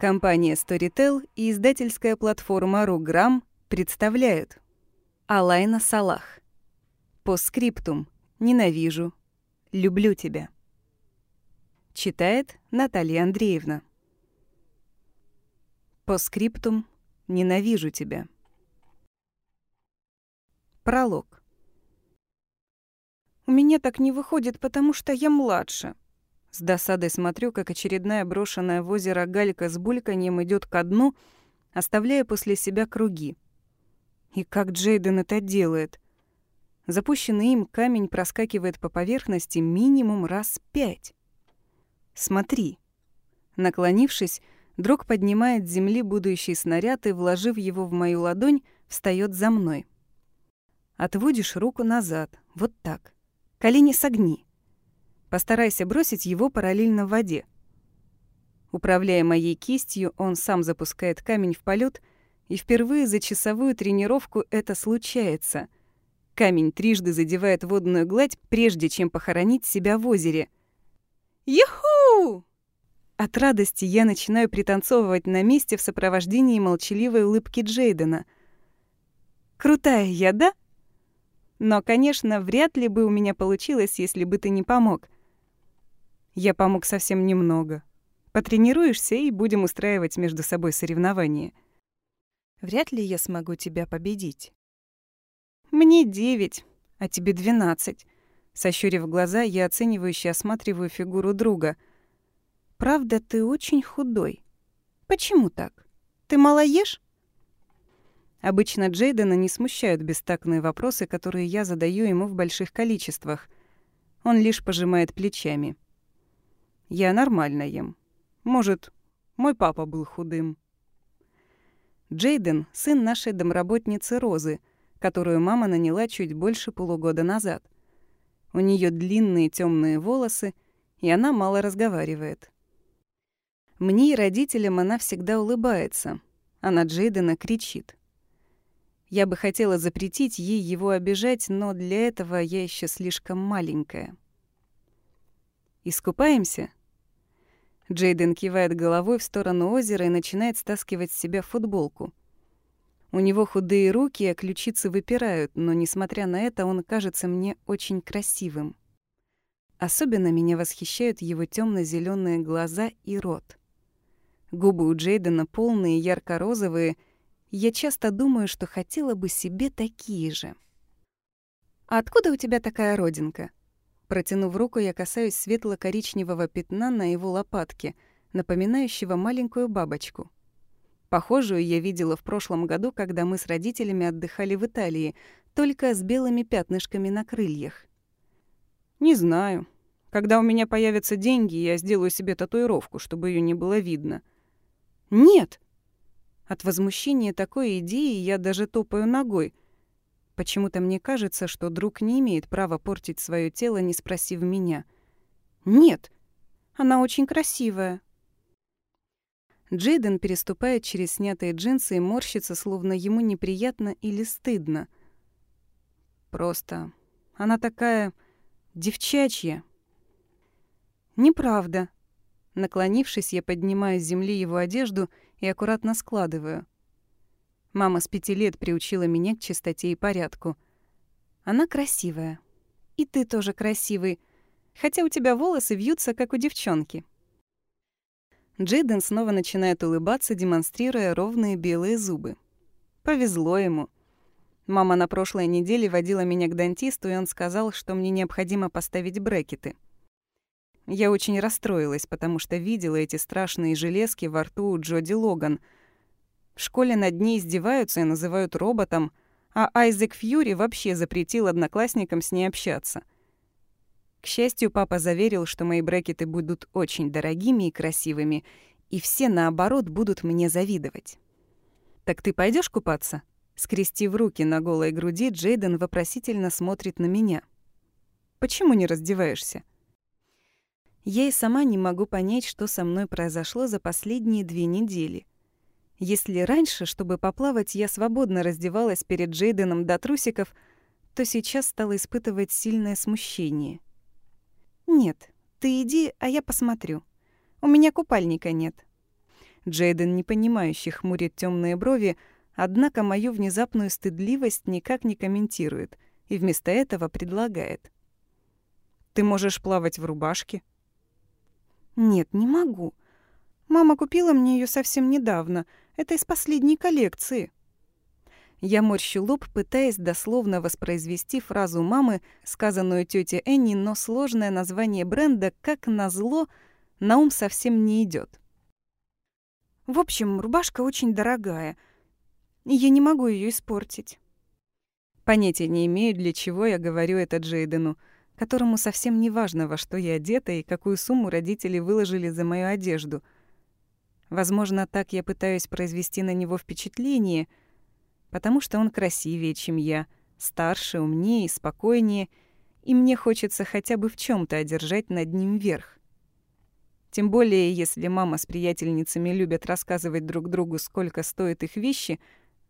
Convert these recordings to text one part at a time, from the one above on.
Компания Storytel и издательская платформа Руграм представляют Алайна Салах. По скриптум. Ненавижу. Люблю тебя. Читает Наталья Андреевна. По скриптум. Ненавижу тебя. Пролог. У меня так не выходит, потому что я младше. С досадой смотрю, как очередная брошенная в озеро галька с бульканьем идет ко дну, оставляя после себя круги. И как Джейден это делает? Запущенный им камень проскакивает по поверхности минимум раз пять. «Смотри». Наклонившись, друг поднимает с земли будущий снаряд и, вложив его в мою ладонь, встает за мной. Отводишь руку назад, вот так. Колени согни. Постарайся бросить его параллельно в воде. Управляя моей кистью, он сам запускает камень в полет, и впервые за часовую тренировку это случается. Камень трижды задевает водную гладь, прежде чем похоронить себя в озере. «Юху!» От радости я начинаю пританцовывать на месте в сопровождении молчаливой улыбки Джейдена. «Крутая я, да?» Но, конечно, вряд ли бы у меня получилось, если бы ты не помог. Я помог совсем немного. Потренируешься, и будем устраивать между собой соревнования. Вряд ли я смогу тебя победить. Мне девять, а тебе двенадцать. Сощурив глаза, я оценивающе осматриваю фигуру друга. Правда, ты очень худой. Почему так? Ты мало ешь? Обычно Джейдена не смущают бестактные вопросы, которые я задаю ему в больших количествах. Он лишь пожимает плечами. Я нормально ем. Может, мой папа был худым. Джейден — сын нашей домработницы Розы, которую мама наняла чуть больше полугода назад. У нее длинные темные волосы, и она мало разговаривает. Мне и родителям она всегда улыбается, а на Джейдена кричит. Я бы хотела запретить ей его обижать, но для этого я еще слишком маленькая. «Искупаемся?» Джейден кивает головой в сторону озера и начинает стаскивать с себя футболку. У него худые руки, а ключицы выпирают, но, несмотря на это, он кажется мне очень красивым. Особенно меня восхищают его темно зеленые глаза и рот. Губы у Джейдена полные, ярко-розовые. Я часто думаю, что хотела бы себе такие же. «А откуда у тебя такая родинка?» Протянув руку, я касаюсь светло-коричневого пятна на его лопатке, напоминающего маленькую бабочку. Похожую я видела в прошлом году, когда мы с родителями отдыхали в Италии, только с белыми пятнышками на крыльях. «Не знаю. Когда у меня появятся деньги, я сделаю себе татуировку, чтобы ее не было видно». «Нет!» От возмущения такой идеи я даже топаю ногой — Почему-то мне кажется, что друг не имеет права портить свое тело, не спросив меня. «Нет, она очень красивая». Джейден переступает через снятые джинсы и морщится, словно ему неприятно или стыдно. Просто она такая девчачья. Неправда. Наклонившись, я поднимаю с земли его одежду и аккуратно складываю. Мама с пяти лет приучила меня к чистоте и порядку. Она красивая. И ты тоже красивый, хотя у тебя волосы вьются, как у девчонки. Джейден снова начинает улыбаться, демонстрируя ровные белые зубы. Повезло ему. Мама на прошлой неделе водила меня к дантисту, и он сказал, что мне необходимо поставить брекеты. Я очень расстроилась, потому что видела эти страшные железки во рту у Джоди Логан — в школе над ней издеваются и называют роботом, а Айзек Фьюри вообще запретил одноклассникам с ней общаться. К счастью, папа заверил, что мои брекеты будут очень дорогими и красивыми, и все, наоборот, будут мне завидовать. «Так ты пойдешь купаться?» Скрестив руки на голой груди, Джейден вопросительно смотрит на меня. «Почему не раздеваешься?» Я и сама не могу понять, что со мной произошло за последние две недели. Если раньше, чтобы поплавать, я свободно раздевалась перед Джейденом до трусиков, то сейчас стала испытывать сильное смущение. «Нет, ты иди, а я посмотрю. У меня купальника нет». Джейден, непонимающий, хмурит темные брови, однако мою внезапную стыдливость никак не комментирует и вместо этого предлагает. «Ты можешь плавать в рубашке?» «Нет, не могу. Мама купила мне ее совсем недавно. Это из последней коллекции». Я морщу лоб, пытаясь дословно воспроизвести фразу мамы, сказанную тете Энни, но сложное название бренда, как назло, на ум совсем не идет. В общем, рубашка очень дорогая, я не могу ее испортить. Понятия не имею, для чего я говорю это Джейдену, которому совсем не важно, во что я одета и какую сумму родители выложили за мою одежду. Возможно, так я пытаюсь произвести на него впечатление — потому что он красивее, чем я, старше, умнее, спокойнее, и мне хочется хотя бы в чем то одержать над ним верх. Тем более, если мама с приятельницами любят рассказывать друг другу, сколько стоят их вещи,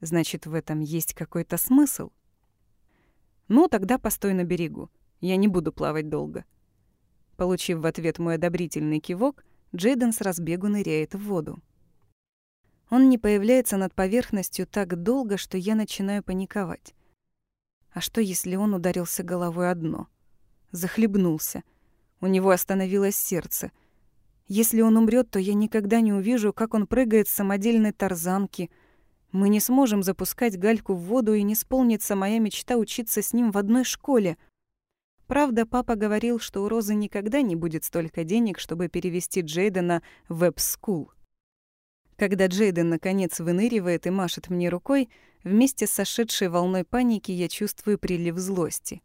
значит, в этом есть какой-то смысл. Ну, тогда постой на берегу. Я не буду плавать долго. Получив в ответ мой одобрительный кивок, Джейден с разбегу ныряет в воду. Он не появляется над поверхностью так долго, что я начинаю паниковать. А что, если он ударился головой о дно? Захлебнулся. У него остановилось сердце. Если он умрет, то я никогда не увижу, как он прыгает с самодельной тарзанки. Мы не сможем запускать гальку в воду, и не сполнится моя мечта учиться с ним в одной школе. Правда, папа говорил, что у Розы никогда не будет столько денег, чтобы перевести Джейдена в веб-скул. Когда Джейден наконец выныривает и машет мне рукой, вместе с сошедшей волной паники я чувствую прилив злости.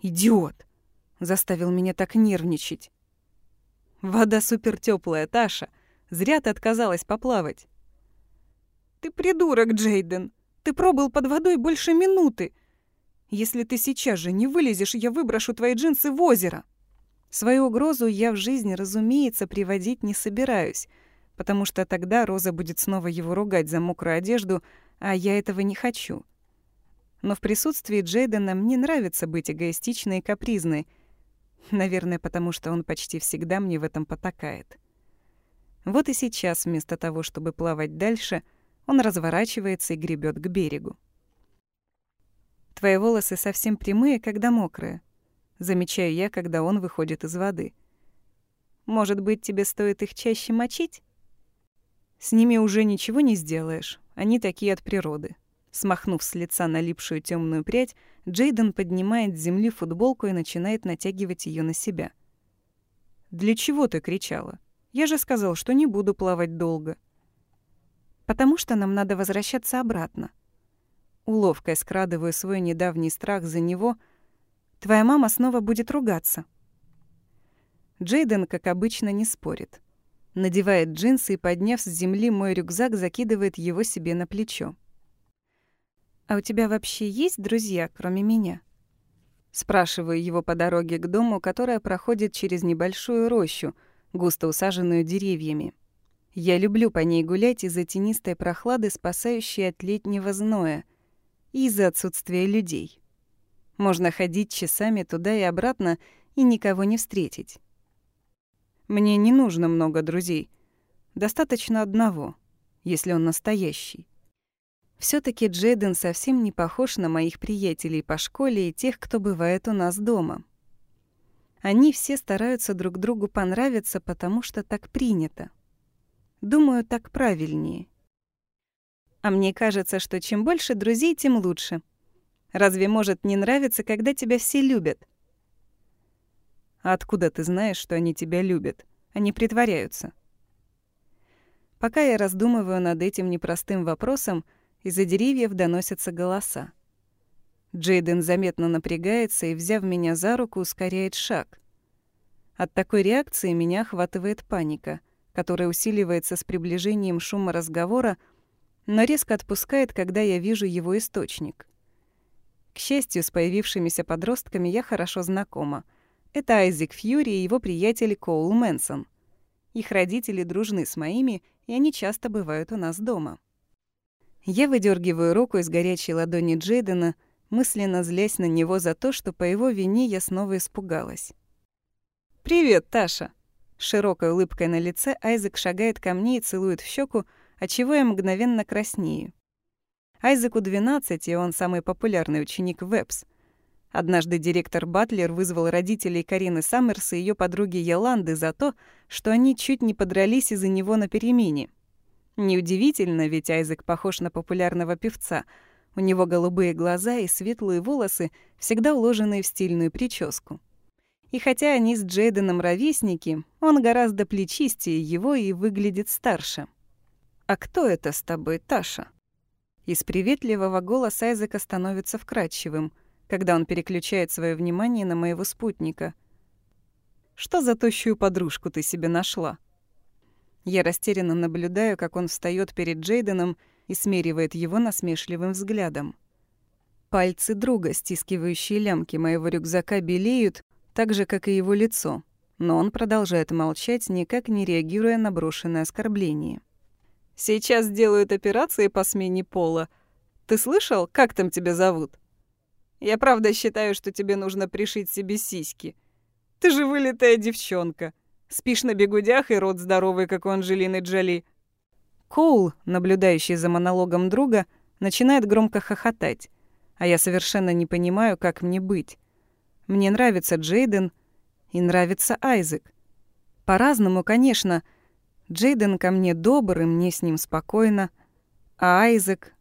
«Идиот!» — заставил меня так нервничать. «Вода супер теплая, Таша. Зря ты отказалась поплавать». «Ты придурок, Джейден! Ты пробыл под водой больше минуты! Если ты сейчас же не вылезешь, я выброшу твои джинсы в озеро!» Свою угрозу я в жизни, разумеется, приводить не собираюсь — потому что тогда Роза будет снова его ругать за мокрую одежду, а я этого не хочу. Но в присутствии Джейдена мне нравится быть эгоистичной и капризной. Наверное, потому что он почти всегда мне в этом потакает. Вот и сейчас, вместо того, чтобы плавать дальше, он разворачивается и гребет к берегу. «Твои волосы совсем прямые, когда мокрые», — замечаю я, когда он выходит из воды. «Может быть, тебе стоит их чаще мочить?» С ними уже ничего не сделаешь. Они такие от природы. Смахнув с лица налипшую темную прядь, Джейден поднимает с земли футболку и начинает натягивать ее на себя. «Для чего ты кричала? Я же сказал, что не буду плавать долго». «Потому что нам надо возвращаться обратно». Уловкой скрадываю свой недавний страх за него. «Твоя мама снова будет ругаться». Джейден, как обычно, не спорит. Надевает джинсы и, подняв с земли мой рюкзак, закидывает его себе на плечо. «А у тебя вообще есть друзья, кроме меня?» Спрашиваю его по дороге к дому, которая проходит через небольшую рощу, густо усаженную деревьями. Я люблю по ней гулять из-за тенистой прохлады, спасающей от летнего зноя, из-за отсутствия людей. Можно ходить часами туда и обратно и никого не встретить. Мне не нужно много друзей. Достаточно одного, если он настоящий. все таки Джейден совсем не похож на моих приятелей по школе и тех, кто бывает у нас дома. Они все стараются друг другу понравиться, потому что так принято. Думаю, так правильнее. А мне кажется, что чем больше друзей, тем лучше. Разве может не нравиться, когда тебя все любят? откуда ты знаешь, что они тебя любят? Они притворяются. Пока я раздумываю над этим непростым вопросом, из-за деревьев доносятся голоса. Джейден заметно напрягается и, взяв меня за руку, ускоряет шаг. От такой реакции меня охватывает паника, которая усиливается с приближением шума разговора, но резко отпускает, когда я вижу его источник. К счастью, с появившимися подростками я хорошо знакома — это Айзек Фьюри и его приятель Коул Мэнсон. Их родители дружны с моими, и они часто бывают у нас дома. Я выдергиваю руку из горячей ладони Джейдена, мысленно злясь на него за то, что по его вине я снова испугалась. «Привет, Таша!» широкой улыбкой на лице Айзек шагает ко мне и целует в щеку, отчего я мгновенно краснею. Айзеку 12, и он самый популярный ученик ВЭПС. Однажды директор Батлер вызвал родителей Карины Саммерс и ее подруги Йоланды за то, что они чуть не подрались из-за него на перемене. Неудивительно, ведь Айзек похож на популярного певца. У него голубые глаза и светлые волосы, всегда уложенные в стильную прическу. И хотя они с Джейденом ровесники, он гораздо плечистее его и выглядит старше. «А кто это с тобой, Таша?» Из приветливого голоса Айзека становится вкрадчивым, когда он переключает свое внимание на моего спутника. «Что за тощую подружку ты себе нашла?» Я растерянно наблюдаю, как он встает перед Джейденом и смеривает его насмешливым взглядом. Пальцы друга, стискивающие лямки моего рюкзака, белеют, так же, как и его лицо, но он продолжает молчать, никак не реагируя на брошенное оскорбление. Сейчас делают операции по смене пола. Ты слышал, как там тебя зовут? Я правда считаю, что тебе нужно пришить себе сиськи. Ты же вылитая девчонка. Спишь на бегудях и рот здоровый, как у Анджелины Джоли. Коул, наблюдающий за монологом друга, начинает громко хохотать, а я совершенно не понимаю, как мне быть. Мне нравится Джейден и нравится Айзек. По-разному, конечно, — Джейден ко мне добр, и мне с ним спокойно. А Айзек...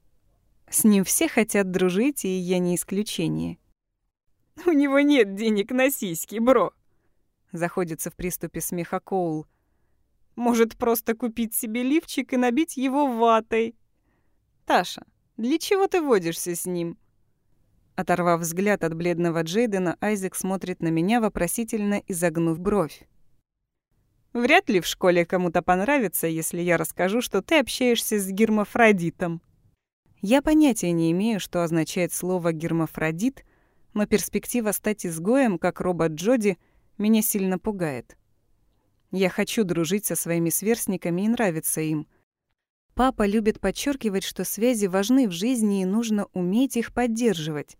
С ним все хотят дружить, и я не исключение. «У него нет денег на сиськи, бро!» Заходится в приступе смеха Коул. «Может, просто купить себе лифчик и набить его ватой?» «Таша, для чего ты водишься с ним?» Оторвав взгляд от бледного Джейдена, Айзек смотрит на меня вопросительно изогнув бровь. Вряд ли в школе кому-то понравится, если я расскажу, что ты общаешься с гермафродитом. Я понятия не имею, что означает слово «гермафродит», но перспектива стать изгоем, как робот Джоди, меня сильно пугает. Я хочу дружить со своими сверстниками и нравиться им. Папа любит подчеркивать, что связи важны в жизни и нужно уметь их поддерживать.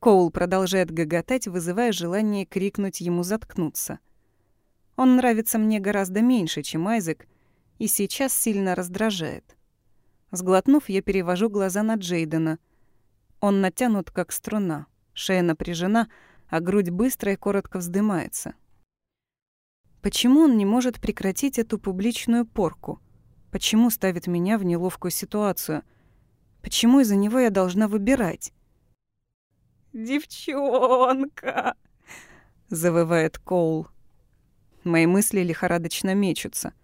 Коул продолжает гоготать, вызывая желание крикнуть ему заткнуться — он нравится мне гораздо меньше, чем Айзек, и сейчас сильно раздражает. Сглотнув, я перевожу глаза на Джейдена. Он натянут, как струна, шея напряжена, а грудь быстро и коротко вздымается. Почему он не может прекратить эту публичную порку? Почему ставит меня в неловкую ситуацию? Почему из-за него я должна выбирать? «Девчонка!» — завывает Коул. Мои мысли лихорадочно мечутся.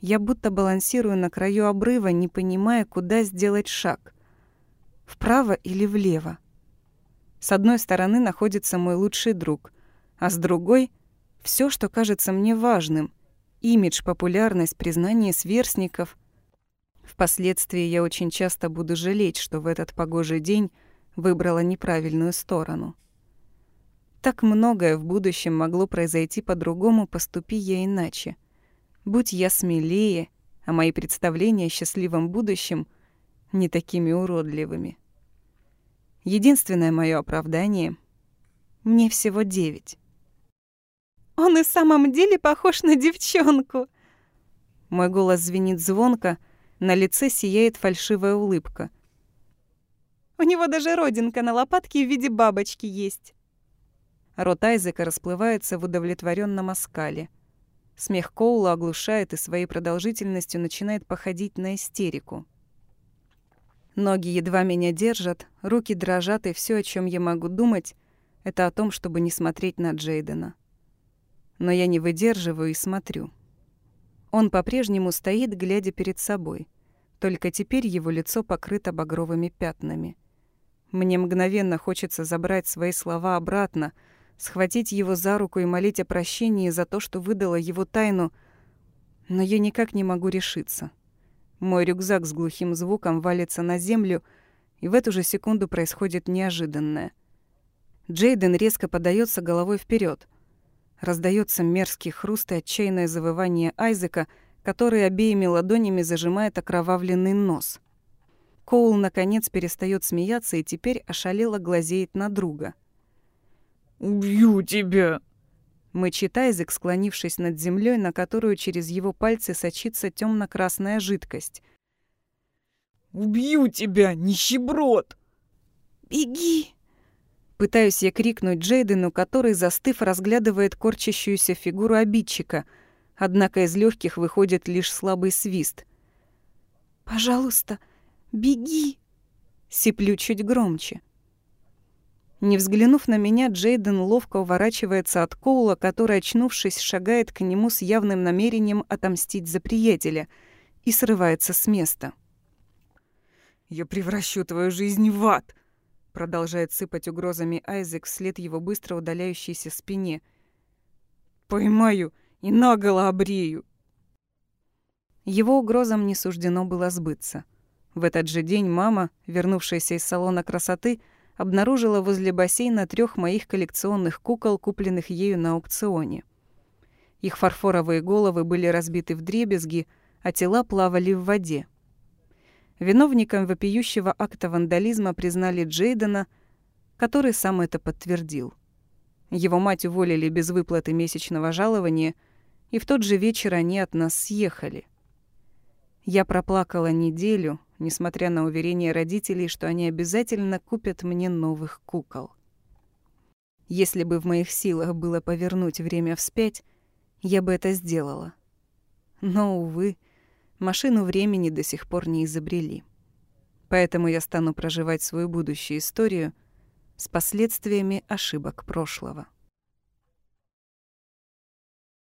Я будто балансирую на краю обрыва, не понимая, куда сделать шаг. Вправо или влево. С одной стороны находится мой лучший друг, а с другой — все, что кажется мне важным. Имидж, популярность, признание сверстников. Впоследствии я очень часто буду жалеть, что в этот погожий день выбрала неправильную сторону. Так многое в будущем могло произойти по-другому, поступи я иначе. Будь я смелее, а мои представления о счастливом будущем не такими уродливыми. Единственное мое оправдание — мне всего девять. «Он и в самом деле похож на девчонку!» Мой голос звенит звонко, на лице сияет фальшивая улыбка. «У него даже родинка на лопатке в виде бабочки есть». Рот Айзека расплывается в удовлетворенном оскале. Смех Коула оглушает и своей продолжительностью начинает походить на истерику. Ноги едва меня держат, руки дрожат, и все, о чем я могу думать, это о том, чтобы не смотреть на Джейдена. Но я не выдерживаю и смотрю. Он по-прежнему стоит, глядя перед собой. Только теперь его лицо покрыто багровыми пятнами. Мне мгновенно хочется забрать свои слова обратно — схватить его за руку и молить о прощении за то, что выдала его тайну, но я никак не могу решиться. Мой рюкзак с глухим звуком валится на землю, и в эту же секунду происходит неожиданное. Джейден резко подается головой вперед. Раздается мерзкий хруст и отчаянное завывание Айзека, который обеими ладонями зажимает окровавленный нос. Коул, наконец, перестает смеяться и теперь ошалело глазеет на друга — «Убью тебя!» Мычит Айзек, склонившись над землей, на которую через его пальцы сочится темно красная жидкость. «Убью тебя, нищеброд!» «Беги!» Пытаюсь я крикнуть Джейдену, который, застыв, разглядывает корчащуюся фигуру обидчика, однако из легких выходит лишь слабый свист. «Пожалуйста, беги!» Сиплю чуть громче. Не взглянув на меня, Джейден ловко уворачивается от Коула, который, очнувшись, шагает к нему с явным намерением отомстить за приятеля и срывается с места. «Я превращу твою жизнь в ад!» Продолжает сыпать угрозами Айзек вслед его быстро удаляющейся спине. «Поймаю и наголо обрею!» Его угрозам не суждено было сбыться. В этот же день мама, вернувшаяся из салона красоты, обнаружила возле бассейна трех моих коллекционных кукол, купленных ею на аукционе. Их фарфоровые головы были разбиты в дребезги, а тела плавали в воде. Виновником вопиющего акта вандализма признали Джейдена, который сам это подтвердил. Его мать уволили без выплаты месячного жалования, и в тот же вечер они от нас съехали. Я проплакала неделю, несмотря на уверение родителей, что они обязательно купят мне новых кукол. Если бы в моих силах было повернуть время вспять, я бы это сделала. Но, увы, машину времени до сих пор не изобрели. Поэтому я стану проживать свою будущую историю с последствиями ошибок прошлого.